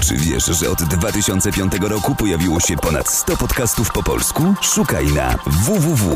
Czy wiesz, że od 2005 roku pojawiło się ponad 100 podcastów po polsku? Szukaj na www.podcast.pl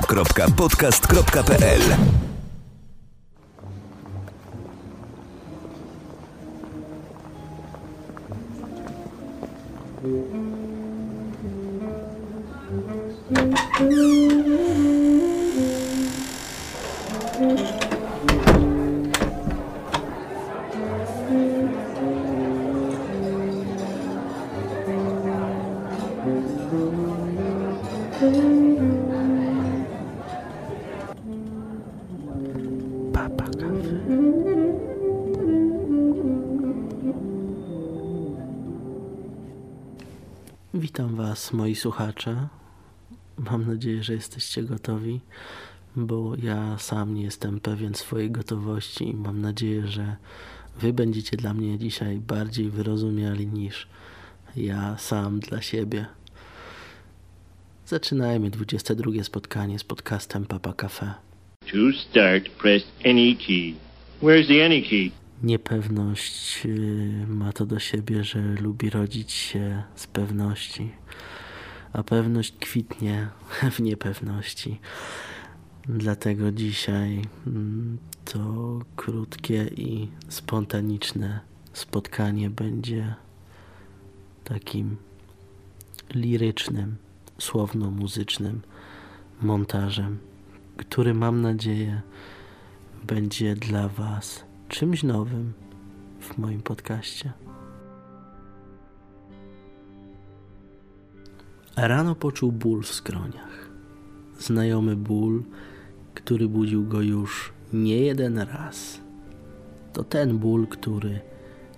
Witam Was, moi słuchacze. Mam nadzieję, że jesteście gotowi, bo ja sam nie jestem pewien swojej gotowości i mam nadzieję, że Wy będziecie dla mnie dzisiaj bardziej wyrozumiali niż ja sam dla siebie. Zaczynajmy 22 spotkanie z podcastem Papa Cafe. To start, press any key. Where's the any key? Niepewność y, ma to do siebie, że lubi rodzić się z pewności, a pewność kwitnie w niepewności. Dlatego dzisiaj mm, to krótkie i spontaniczne spotkanie będzie takim lirycznym, słowno-muzycznym montażem, który mam nadzieję będzie dla Was czymś nowym w moim podcaście. Rano poczuł ból w skroniach. Znajomy ból, który budził go już nie jeden raz. To ten ból, który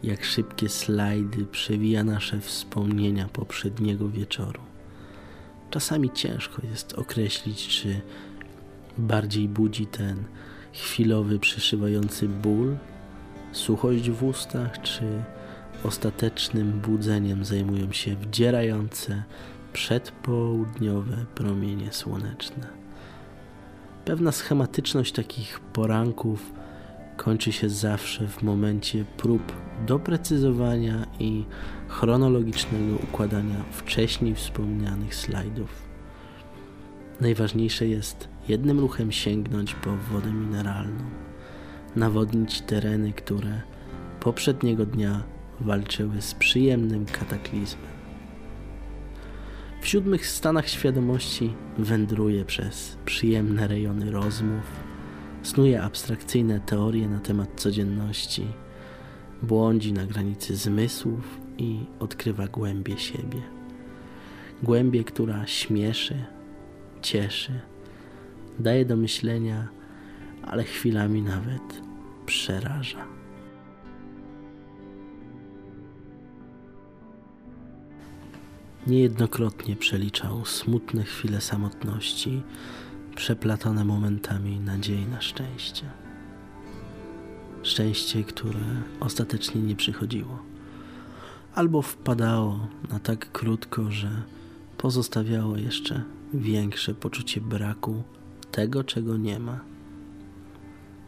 jak szybkie slajdy przewija nasze wspomnienia poprzedniego wieczoru. Czasami ciężko jest określić, czy bardziej budzi ten chwilowy, przeszywający ból, suchość w ustach, czy ostatecznym budzeniem zajmują się wdzierające przedpołudniowe promienie słoneczne. Pewna schematyczność takich poranków kończy się zawsze w momencie prób doprecyzowania i chronologicznego układania wcześniej wspomnianych slajdów. Najważniejsze jest jednym ruchem sięgnąć po wodę mineralną, nawodnić tereny, które poprzedniego dnia walczyły z przyjemnym kataklizmem. W siódmych stanach świadomości wędruje przez przyjemne rejony rozmów, snuje abstrakcyjne teorie na temat codzienności, błądzi na granicy zmysłów i odkrywa głębie siebie. Głębie, która śmieszy, cieszy, daje do myślenia, ale chwilami nawet przeraża. Niejednokrotnie przeliczał smutne chwile samotności, przeplatane momentami nadziei na szczęście. Szczęście, które ostatecznie nie przychodziło, albo wpadało na tak krótko, że pozostawiało jeszcze większe poczucie braku tego, czego nie ma.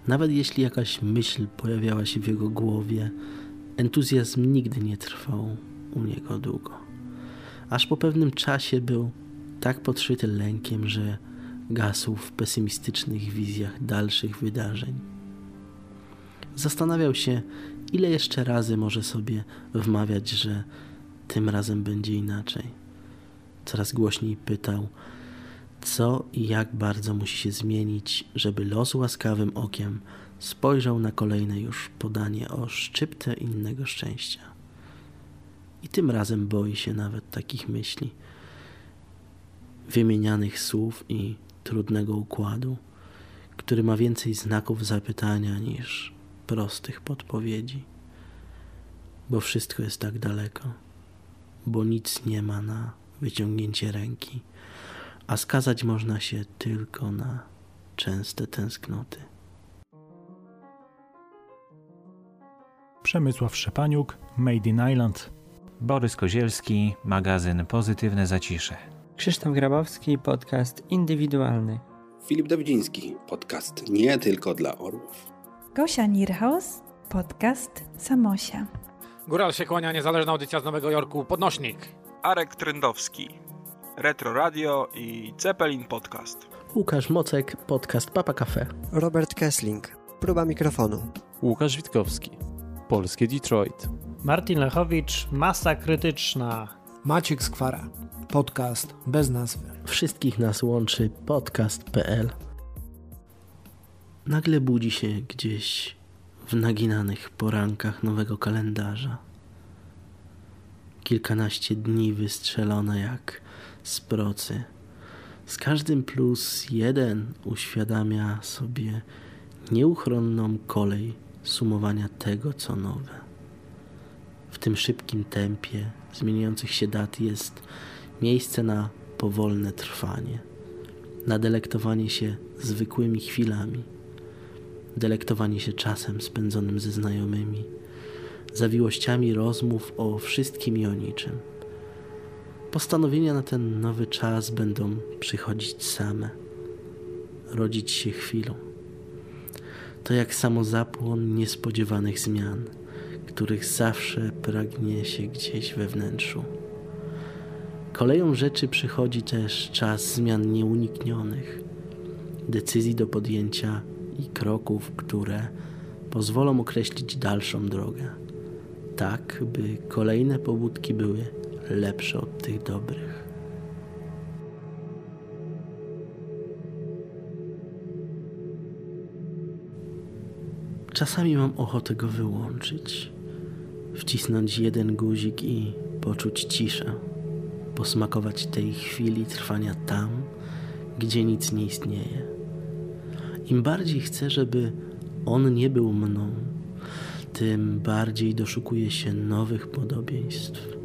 Nawet jeśli jakaś myśl pojawiała się w jego głowie, entuzjazm nigdy nie trwał u niego długo. Aż po pewnym czasie był tak podszyty lękiem, że gasł w pesymistycznych wizjach dalszych wydarzeń. Zastanawiał się, ile jeszcze razy może sobie wmawiać, że tym razem będzie inaczej. Coraz głośniej pytał, co i jak bardzo musi się zmienić, żeby los łaskawym okiem spojrzał na kolejne już podanie o szczyptę innego szczęścia. I tym razem boi się nawet takich myśli, wymienianych słów i trudnego układu, który ma więcej znaków zapytania niż prostych podpowiedzi. Bo wszystko jest tak daleko, bo nic nie ma na wyciągnięcie ręki, a skazać można się tylko na częste tęsknoty. Przemysław Szczepaniuk, Made in Island. Borys Kozielski, magazyn Pozytywne Zacisze. Krzysztof Grabowski, podcast indywidualny. Filip Dawidziński, podcast nie tylko dla orłów. Gosia Nierhaus, podcast Samosia. Góral się kłania, niezależna audycja z Nowego Jorku, Podnośnik. Arek Trendowski, Retro Radio i Zeppelin Podcast. Łukasz Mocek, podcast Papa Cafe. Robert Kessling, próba mikrofonu. Łukasz Witkowski, Polskie Detroit. Martin Lechowicz, Masa Krytyczna. Maciek Skwara, podcast bez nazwy. Wszystkich nas łączy podcast.pl. Nagle budzi się gdzieś w naginanych porankach nowego kalendarza. Kilkanaście dni wystrzelone jak z procy. Z każdym plus jeden uświadamia sobie nieuchronną kolej sumowania tego, co nowe. W tym szybkim tempie zmieniających się dat jest miejsce na powolne trwanie, na delektowanie się zwykłymi chwilami, delektowanie się czasem spędzonym ze znajomymi, zawiłościami rozmów o wszystkim i o niczym. Postanowienia na ten nowy czas będą przychodzić same, rodzić się chwilą. To jak samozapłon niespodziewanych zmian, których zawsze pragnie się gdzieś we wnętrzu. Koleją rzeczy przychodzi też czas zmian nieuniknionych, decyzji do podjęcia i kroków, które pozwolą określić dalszą drogę, tak by kolejne pobudki były lepsze od tych dobrych. Czasami mam ochotę go wyłączyć, wcisnąć jeden guzik i poczuć ciszę, posmakować tej chwili trwania tam, gdzie nic nie istnieje. Im bardziej chcę, żeby on nie był mną, tym bardziej doszukuję się nowych podobieństw.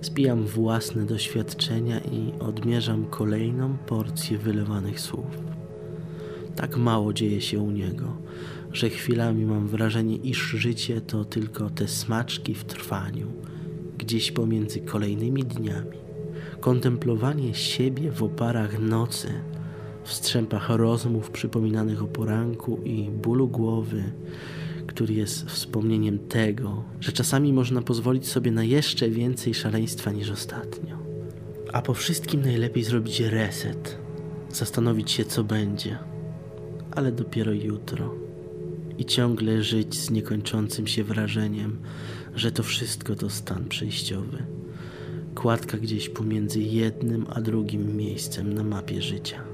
Spijam własne doświadczenia i odmierzam kolejną porcję wylewanych słów. Tak mało dzieje się u niego, że chwilami mam wrażenie, iż życie to tylko te smaczki w trwaniu, gdzieś pomiędzy kolejnymi dniami. Kontemplowanie siebie w oparach nocy, w strzępach rozmów przypominanych o poranku i bólu głowy, który jest wspomnieniem tego, że czasami można pozwolić sobie na jeszcze więcej szaleństwa niż ostatnio. A po wszystkim najlepiej zrobić reset, zastanowić się, co będzie, ale dopiero jutro. I ciągle żyć z niekończącym się wrażeniem, że to wszystko to stan przejściowy. Kładka gdzieś pomiędzy jednym a drugim miejscem na mapie życia.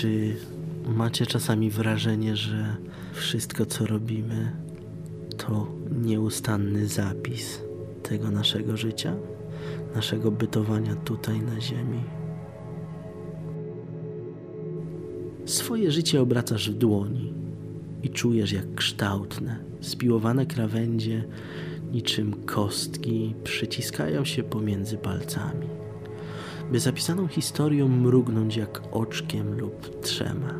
Czy macie czasami wrażenie, że wszystko co robimy to nieustanny zapis tego naszego życia, naszego bytowania tutaj na Ziemi? Swoje życie obracasz w dłoni i czujesz, jak kształtne, spiłowane krawędzie, niczym kostki, przyciskają się pomiędzy palcami by zapisaną historią mrugnąć jak oczkiem lub trzema.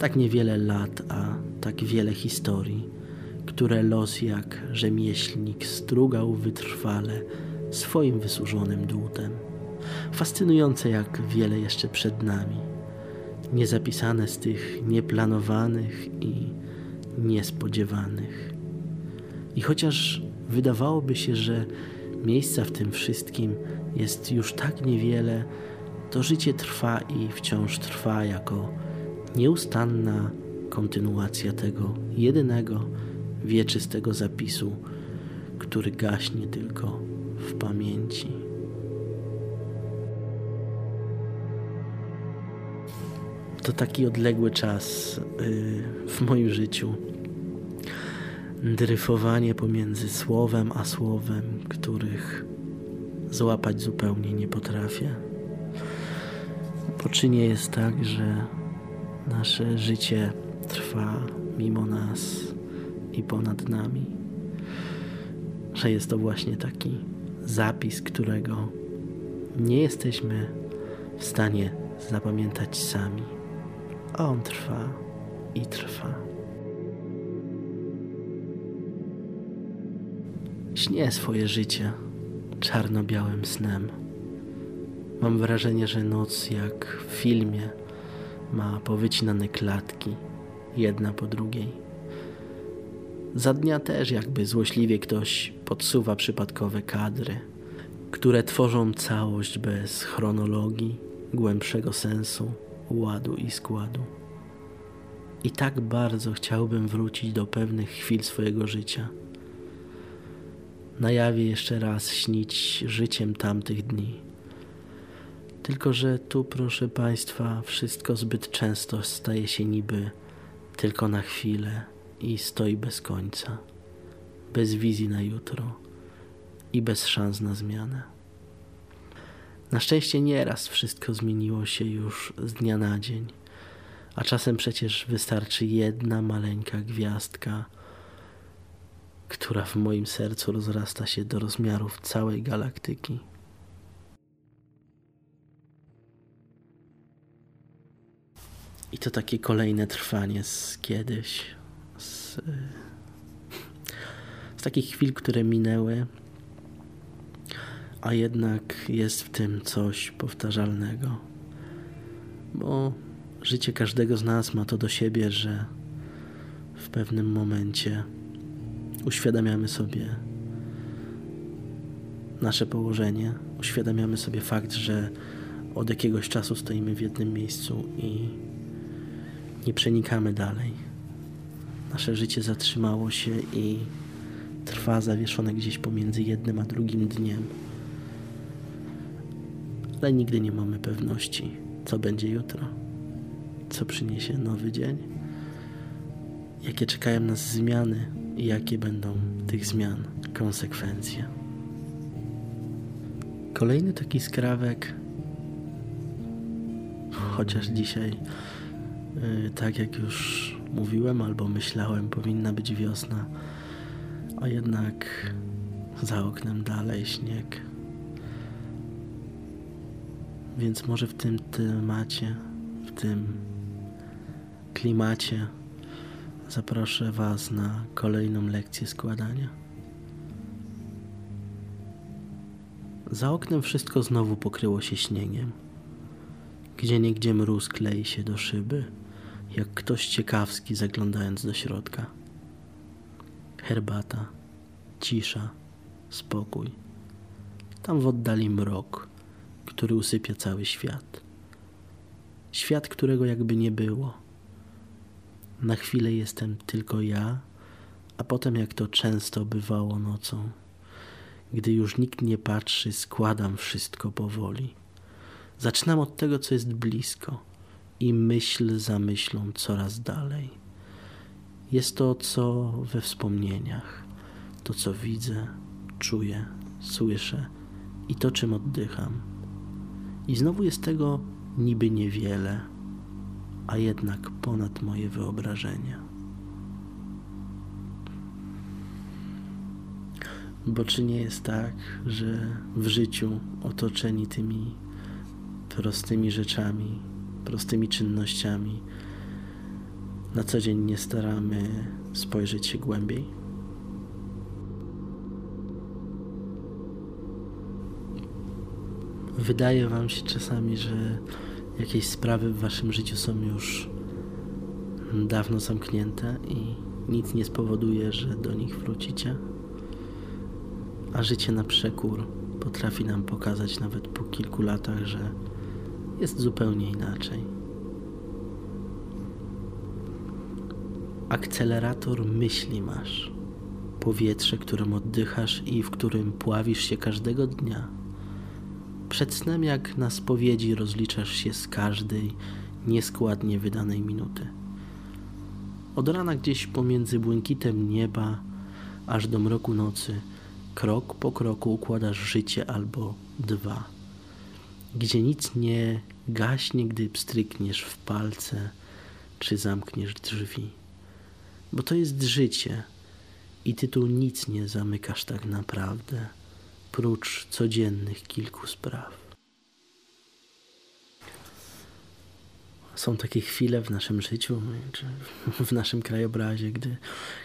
Tak niewiele lat, a tak wiele historii, które los jak rzemieślnik strugał wytrwale swoim wysłużonym dłutem. Fascynujące jak wiele jeszcze przed nami, niezapisane z tych nieplanowanych i niespodziewanych. I chociaż wydawałoby się, że miejsca w tym wszystkim jest już tak niewiele, to życie trwa i wciąż trwa jako nieustanna kontynuacja tego jedynego wieczystego zapisu, który gaśnie tylko w pamięci. To taki odległy czas yy, w moim życiu. Dryfowanie pomiędzy słowem a słowem, których złapać zupełnie nie potrafię. Bo czy nie jest tak, że nasze życie trwa mimo nas i ponad nami? Że jest to właśnie taki zapis, którego nie jesteśmy w stanie zapamiętać sami, a on trwa i trwa. Śnię swoje życie czarno-białym snem. Mam wrażenie, że noc jak w filmie ma powycinane klatki jedna po drugiej. Za dnia też jakby złośliwie ktoś podsuwa przypadkowe kadry, które tworzą całość bez chronologii, głębszego sensu, ładu i składu. I tak bardzo chciałbym wrócić do pewnych chwil swojego życia. Na jawie jeszcze raz śnić życiem tamtych dni. Tylko, że tu, proszę Państwa, wszystko zbyt często staje się niby tylko na chwilę i stoi bez końca, bez wizji na jutro i bez szans na zmianę. Na szczęście nieraz wszystko zmieniło się już z dnia na dzień, a czasem przecież wystarczy jedna maleńka gwiazdka, która w moim sercu rozrasta się do rozmiarów całej galaktyki. I to takie kolejne trwanie z kiedyś, z, z takich chwil, które minęły, a jednak jest w tym coś powtarzalnego. Bo życie każdego z nas ma to do siebie, że w pewnym momencie uświadamiamy sobie nasze położenie, uświadamiamy sobie fakt, że od jakiegoś czasu stoimy w jednym miejscu i nie przenikamy dalej. Nasze życie zatrzymało się i trwa zawieszone gdzieś pomiędzy jednym a drugim dniem. Ale nigdy nie mamy pewności, co będzie jutro, co przyniesie nowy dzień, jakie czekają nas zmiany i jakie będą tych zmian konsekwencje. Kolejny taki skrawek, chociaż dzisiaj Y, tak jak już mówiłem albo myślałem, powinna być wiosna, a jednak za oknem dalej śnieg. Więc może w tym temacie, w tym klimacie zaproszę Was na kolejną lekcję składania. Za oknem wszystko znowu pokryło się śniegiem. Gdzie niegdzie mróz klei się do szyby jak ktoś ciekawski zaglądając do środka. Herbata, cisza, spokój. Tam w oddali mrok, który usypia cały świat. Świat, którego jakby nie było. Na chwilę jestem tylko ja, a potem, jak to często bywało nocą, gdy już nikt nie patrzy, składam wszystko powoli. Zaczynam od tego, co jest blisko i myśl za myślą coraz dalej. Jest to, co we wspomnieniach, to, co widzę, czuję, słyszę i to, czym oddycham. I znowu jest tego niby niewiele, a jednak ponad moje wyobrażenia. Bo czy nie jest tak, że w życiu otoczeni tymi prostymi rzeczami prostymi czynnościami na co dzień nie staramy spojrzeć się głębiej? Wydaje Wam się czasami, że jakieś sprawy w Waszym życiu są już dawno zamknięte i nic nie spowoduje, że do nich wrócicie, a życie na przekór potrafi nam pokazać nawet po kilku latach, że jest zupełnie inaczej. Akcelerator myśli masz, powietrze, którym oddychasz i w którym pławisz się każdego dnia. Przed snem, jak na spowiedzi, rozliczasz się z każdej nieskładnie wydanej minuty. Od rana gdzieś pomiędzy błękitem nieba, aż do mroku nocy, krok po kroku układasz życie albo dwa gdzie nic nie gaśnie, gdy pstrykniesz w palce czy zamkniesz drzwi. Bo to jest życie i ty tu nic nie zamykasz tak naprawdę, prócz codziennych kilku spraw. Są takie chwile w naszym życiu, czy w naszym krajobrazie, gdy,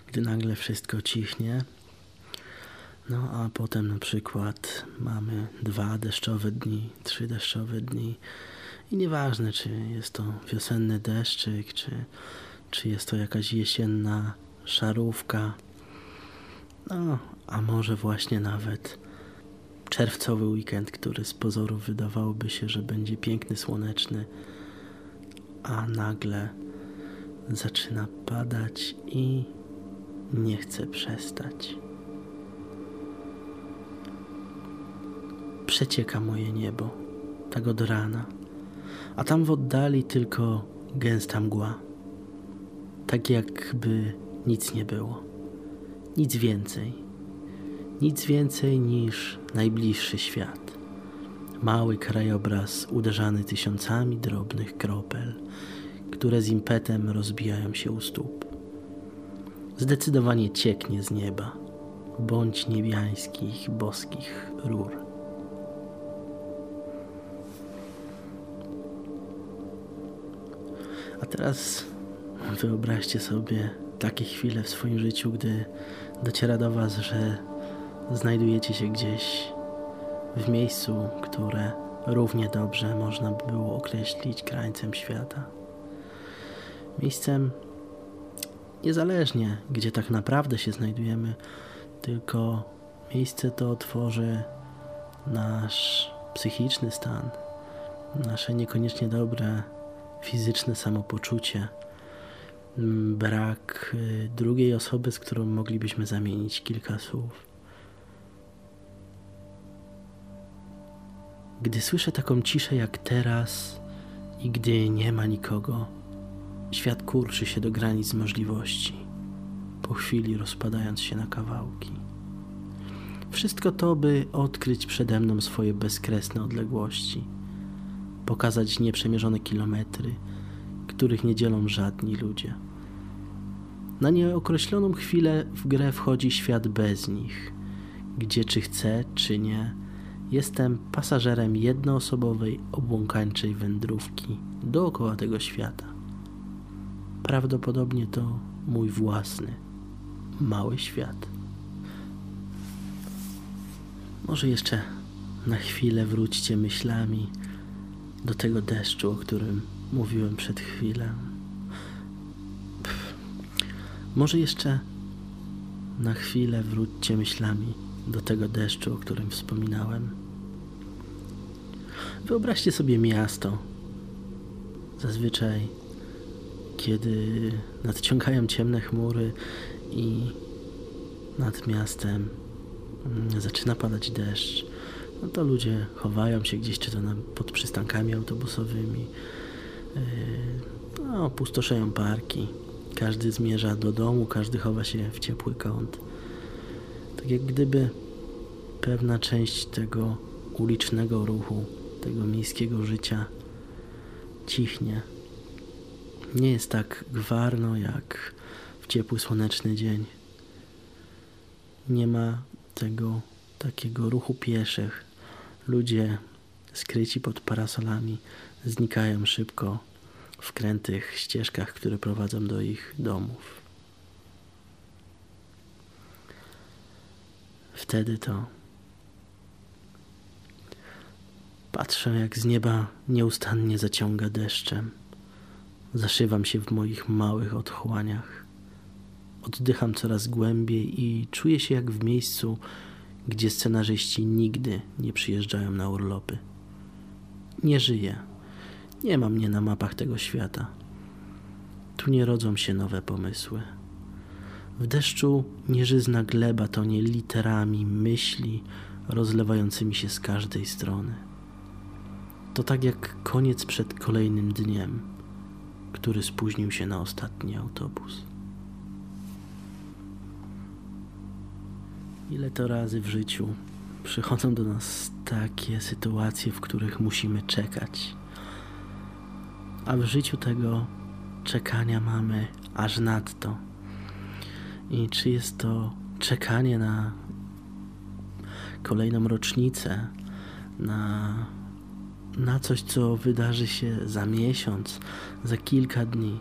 gdy nagle wszystko cichnie. No a potem na przykład mamy dwa deszczowe dni, trzy deszczowe dni. I nieważne czy jest to wiosenny deszczyk, czy, czy jest to jakaś jesienna szarówka, no, a może właśnie nawet czerwcowy weekend, który z pozoru wydawałoby się, że będzie piękny, słoneczny, a nagle zaczyna padać i nie chce przestać. Przecieka moje niebo, tak od rana, a tam w oddali tylko gęsta mgła, tak jakby nic nie było, nic więcej, nic więcej niż najbliższy świat. Mały krajobraz uderzany tysiącami drobnych kropel, które z impetem rozbijają się u stóp. Zdecydowanie cieknie z nieba, bądź niebiańskich, boskich rur. A teraz wyobraźcie sobie takie chwile w swoim życiu, gdy dociera do Was, że znajdujecie się gdzieś w miejscu, które równie dobrze można by było określić krańcem świata. Miejscem niezależnie, gdzie tak naprawdę się znajdujemy, tylko miejsce to tworzy nasz psychiczny stan, nasze niekoniecznie dobre fizyczne samopoczucie, brak y, drugiej osoby, z którą moglibyśmy zamienić kilka słów. Gdy słyszę taką ciszę jak teraz i gdy nie ma nikogo, świat kurczy się do granic możliwości, po chwili rozpadając się na kawałki. Wszystko to, by odkryć przede mną swoje bezkresne odległości, pokazać nieprzemierzone kilometry, których nie dzielą żadni ludzie. Na nieokreśloną chwilę w grę wchodzi świat bez nich, gdzie czy chcę, czy nie, Jestem pasażerem jednoosobowej, obłąkańczej wędrówki dookoła tego świata. Prawdopodobnie to mój własny, mały świat. Może jeszcze na chwilę wróćcie myślami do tego deszczu, o którym mówiłem przed chwilą. Pff. Może jeszcze na chwilę wróćcie myślami do tego deszczu, o którym wspominałem. Wyobraźcie sobie miasto. Zazwyczaj, kiedy nadciągają ciemne chmury i nad miastem zaczyna padać deszcz, no to ludzie chowają się gdzieś, czy to pod przystankami autobusowymi, yy, no, opustoszeją parki. Każdy zmierza do domu, każdy chowa się w ciepły kąt. Tak jak gdyby pewna część tego ulicznego ruchu tego miejskiego życia cichnie. Nie jest tak gwarno jak w ciepły, słoneczny dzień. Nie ma tego takiego ruchu pieszych. Ludzie skryci pod parasolami znikają szybko w krętych ścieżkach, które prowadzą do ich domów. Wtedy to Patrzę, jak z nieba nieustannie zaciąga deszczem. Zaszywam się w moich małych otchłaniach. Oddycham coraz głębiej i czuję się jak w miejscu, gdzie scenarzyści nigdy nie przyjeżdżają na urlopy. Nie żyję. Nie ma mnie na mapach tego świata. Tu nie rodzą się nowe pomysły. W deszczu nieżyzna gleba tonie literami myśli rozlewającymi się z każdej strony. To tak jak koniec przed kolejnym dniem, który spóźnił się na ostatni autobus. Ile to razy w życiu przychodzą do nas takie sytuacje, w których musimy czekać, a w życiu tego czekania mamy aż nadto. I czy jest to czekanie na kolejną rocznicę, na na coś, co wydarzy się za miesiąc, za kilka dni,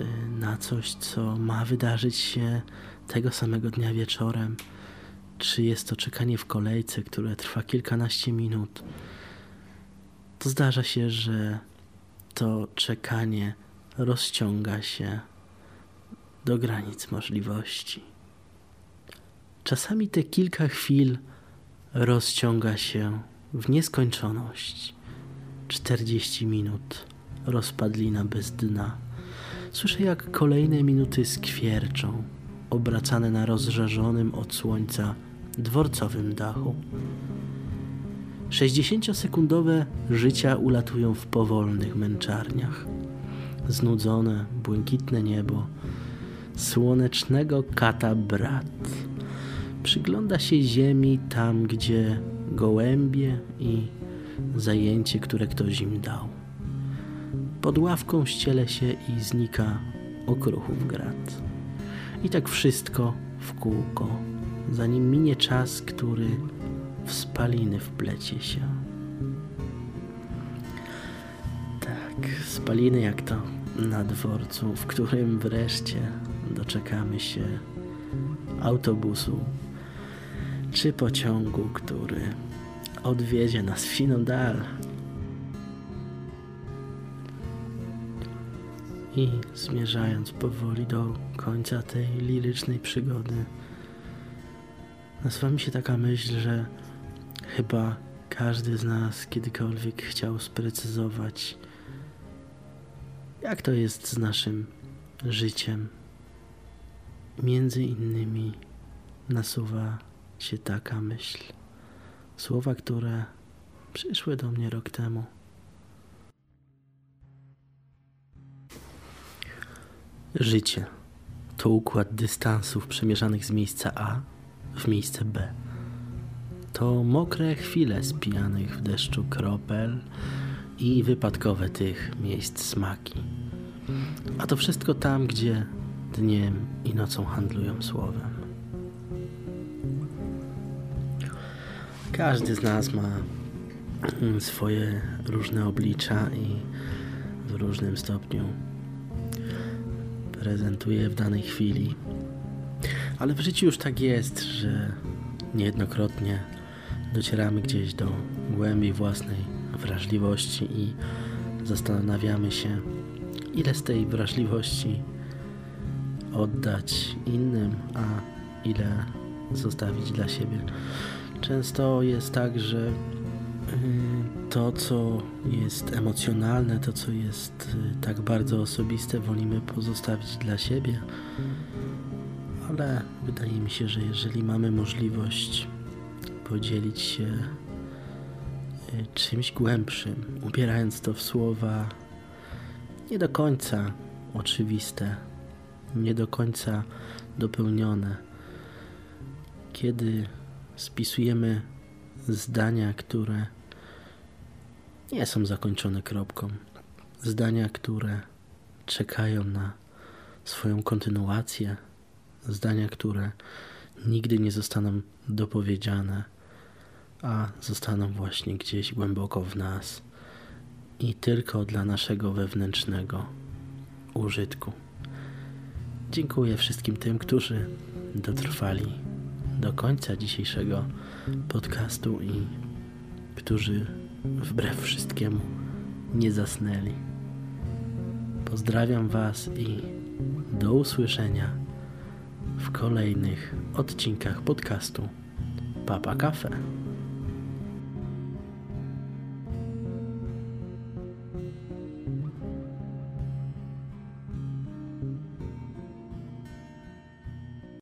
y, na coś, co ma wydarzyć się tego samego dnia wieczorem, czy jest to czekanie w kolejce, które trwa kilkanaście minut, to zdarza się, że to czekanie rozciąga się do granic możliwości. Czasami te kilka chwil rozciąga się w nieskończoność. 40 minut rozpadlina bez dna. Słyszę, jak kolejne minuty skwierczą, obracane na rozżarzonym od słońca dworcowym dachu. 60-sekundowe życia ulatują w powolnych męczarniach. Znudzone, błękitne niebo, słonecznego kata brat. Przygląda się ziemi tam, gdzie gołębie i zajęcie, które ktoś im dał. Pod ławką ściele się i znika okruchów grat. I tak wszystko w kółko, zanim minie czas, który w spaliny wplecie się. Tak, spaliny jak to na dworcu, w którym wreszcie doczekamy się autobusu czy pociągu, który odwiedzie nas w siną. I zmierzając powoli do końca tej lirycznej przygody, nasuwa mi się taka myśl, że chyba każdy z nas kiedykolwiek chciał sprecyzować, jak to jest z naszym życiem. Między innymi nasuwa się taka myśl. Słowa, które przyszły do mnie rok temu. Życie to układ dystansów przemierzanych z miejsca A w miejsce B. To mokre chwile spijanych w deszczu kropel i wypadkowe tych miejsc smaki. A to wszystko tam, gdzie dniem i nocą handlują słowem. Każdy z nas ma swoje różne oblicza i w różnym stopniu prezentuje w danej chwili. Ale w życiu już tak jest, że niejednokrotnie docieramy gdzieś do głębi własnej wrażliwości i zastanawiamy się, ile z tej wrażliwości oddać innym, a ile zostawić dla siebie. Często jest tak, że y, to, co jest emocjonalne, to, co jest y, tak bardzo osobiste, wolimy pozostawić dla siebie. Ale wydaje mi się, że jeżeli mamy możliwość podzielić się y, czymś głębszym, ubierając to w słowa nie do końca oczywiste, nie do końca dopełnione, kiedy spisujemy zdania, które nie są zakończone kropką. Zdania, które czekają na swoją kontynuację. Zdania, które nigdy nie zostaną dopowiedziane, a zostaną właśnie gdzieś głęboko w nas i tylko dla naszego wewnętrznego użytku. Dziękuję wszystkim tym, którzy dotrwali do końca dzisiejszego podcastu i którzy wbrew wszystkiemu nie zasnęli. Pozdrawiam Was i do usłyszenia w kolejnych odcinkach podcastu Papa Cafe.